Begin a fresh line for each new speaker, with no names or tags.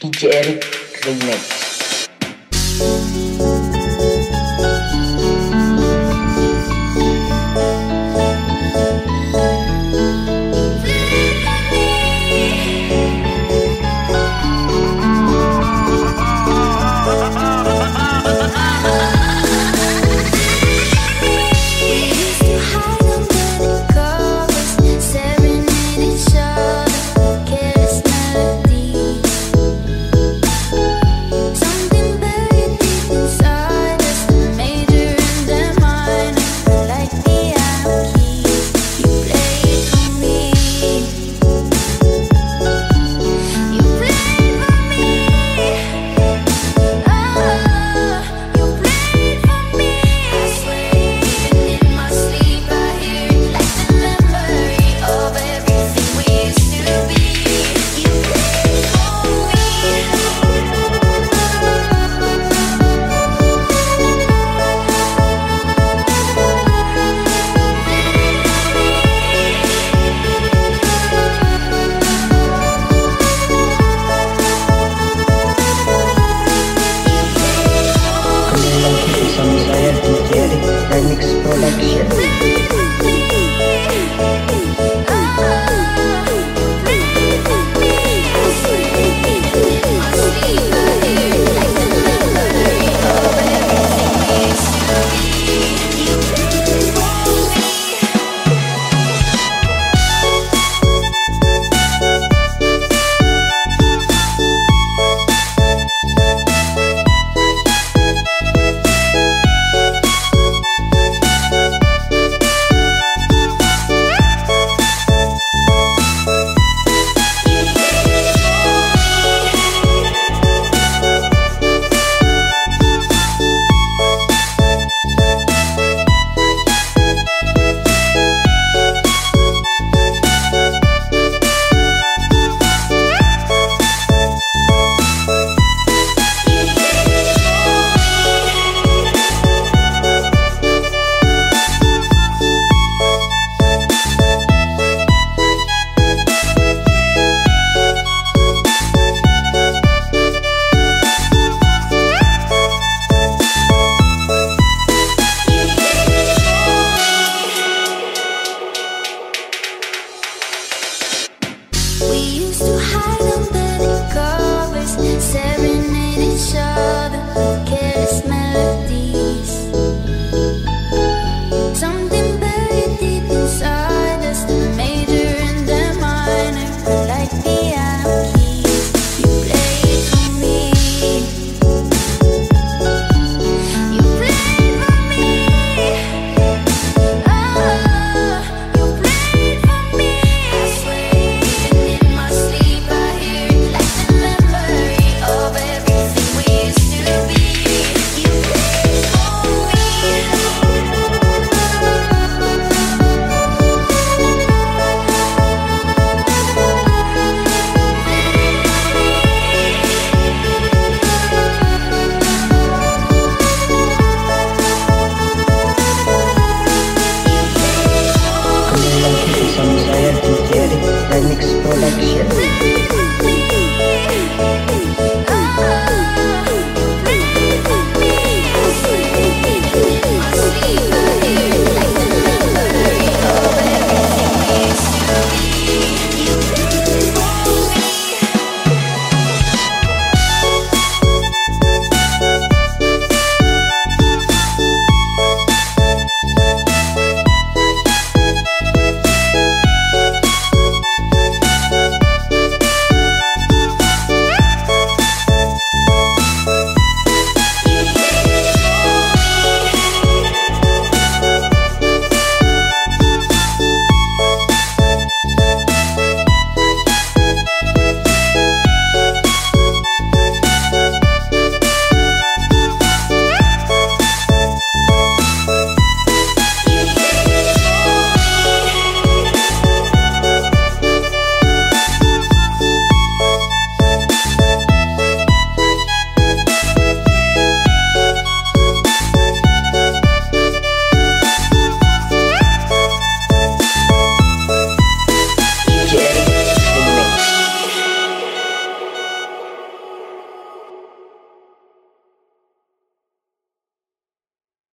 DJ Eric Remix